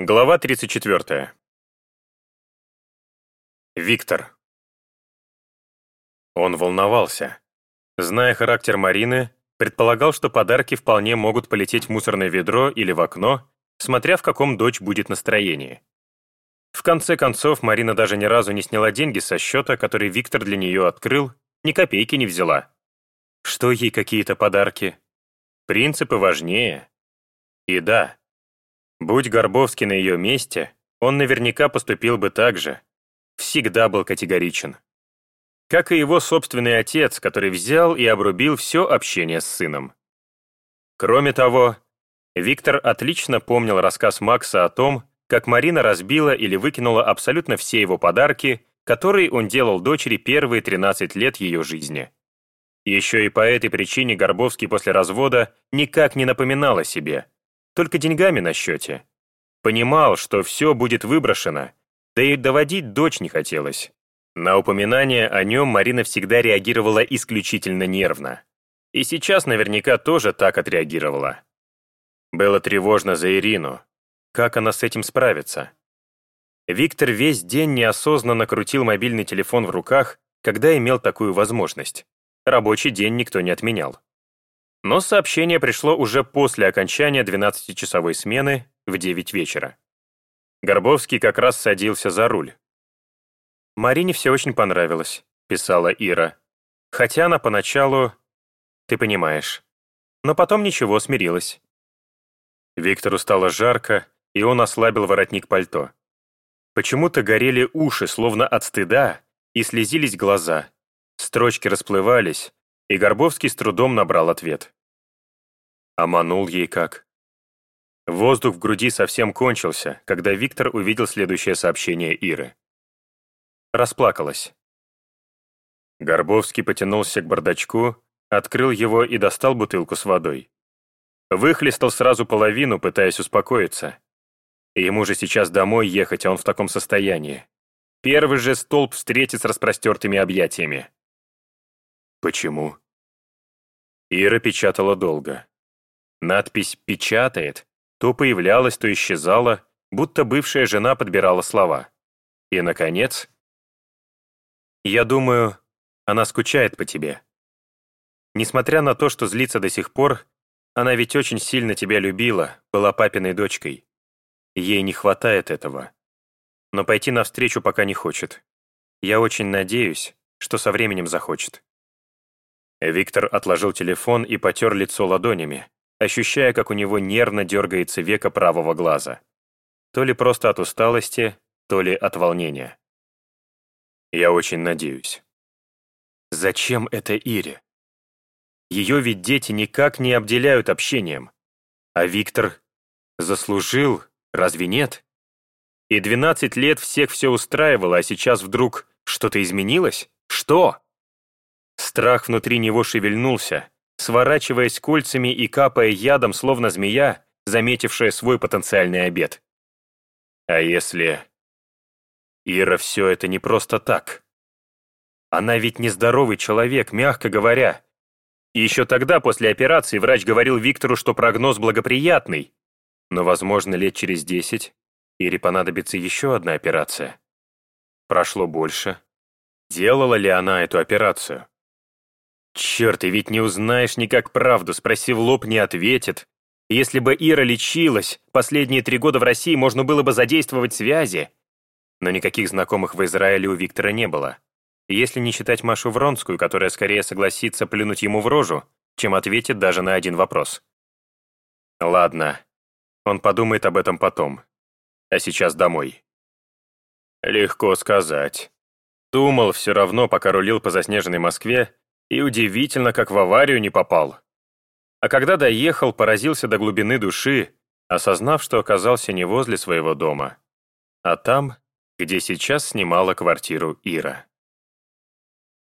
Глава 34. Виктор. Он волновался. Зная характер Марины, предполагал, что подарки вполне могут полететь в мусорное ведро или в окно, смотря в каком дочь будет настроении. В конце концов, Марина даже ни разу не сняла деньги со счета, который Виктор для нее открыл, ни копейки не взяла. Что ей какие-то подарки? Принципы важнее. И да, Будь Горбовский на ее месте, он наверняка поступил бы так же. Всегда был категоричен. Как и его собственный отец, который взял и обрубил все общение с сыном. Кроме того, Виктор отлично помнил рассказ Макса о том, как Марина разбила или выкинула абсолютно все его подарки, которые он делал дочери первые 13 лет ее жизни. Еще и по этой причине Горбовский после развода никак не напоминал о себе – только деньгами на счете. Понимал, что все будет выброшено, да и доводить дочь не хотелось. На упоминание о нем Марина всегда реагировала исключительно нервно. И сейчас наверняка тоже так отреагировала. Было тревожно за Ирину. Как она с этим справится? Виктор весь день неосознанно крутил мобильный телефон в руках, когда имел такую возможность. Рабочий день никто не отменял. Но сообщение пришло уже после окончания 12-часовой смены в 9 вечера. Горбовский как раз садился за руль. «Марине все очень понравилось», — писала Ира. «Хотя она поначалу... Ты понимаешь. Но потом ничего, смирилась». Виктору стало жарко, и он ослабил воротник пальто. Почему-то горели уши, словно от стыда, и слезились глаза. Строчки расплывались, и Горбовский с трудом набрал ответ. Оманул ей как. Воздух в груди совсем кончился, когда Виктор увидел следующее сообщение Иры. Расплакалась. Горбовский потянулся к бардачку, открыл его и достал бутылку с водой. Выхлестал сразу половину, пытаясь успокоиться. ему же сейчас домой ехать, а он в таком состоянии. Первый же столб встретит с распростертыми объятиями. Почему? Ира печатала долго. Надпись «печатает» то появлялась, то исчезала, будто бывшая жена подбирала слова. И, наконец, «Я думаю, она скучает по тебе. Несмотря на то, что злится до сих пор, она ведь очень сильно тебя любила, была папиной дочкой. Ей не хватает этого. Но пойти навстречу пока не хочет. Я очень надеюсь, что со временем захочет. Виктор отложил телефон и потер лицо ладонями, ощущая, как у него нервно дергается века правого глаза. То ли просто от усталости, то ли от волнения. Я очень надеюсь. Зачем это Ире? Ее ведь дети никак не обделяют общением. А Виктор заслужил, разве нет? И 12 лет всех все устраивало, а сейчас вдруг что-то изменилось? Что? Страх внутри него шевельнулся, сворачиваясь кольцами и капая ядом, словно змея, заметившая свой потенциальный обед. А если... Ира все это не просто так. Она ведь нездоровый человек, мягко говоря. И еще тогда, после операции, врач говорил Виктору, что прогноз благоприятный. Но, возможно, лет через десять Ире понадобится еще одна операция. Прошло больше. Делала ли она эту операцию? Черт, и ведь не узнаешь никак правду, спроси в лоб, не ответит. Если бы Ира лечилась, последние три года в России можно было бы задействовать связи. Но никаких знакомых в Израиле у Виктора не было. Если не считать Машу Вронскую, которая скорее согласится плюнуть ему в рожу, чем ответит даже на один вопрос. Ладно, он подумает об этом потом. А сейчас домой. Легко сказать. Думал все равно, пока рулил по заснеженной Москве, и удивительно, как в аварию не попал. А когда доехал, поразился до глубины души, осознав, что оказался не возле своего дома, а там, где сейчас снимала квартиру Ира.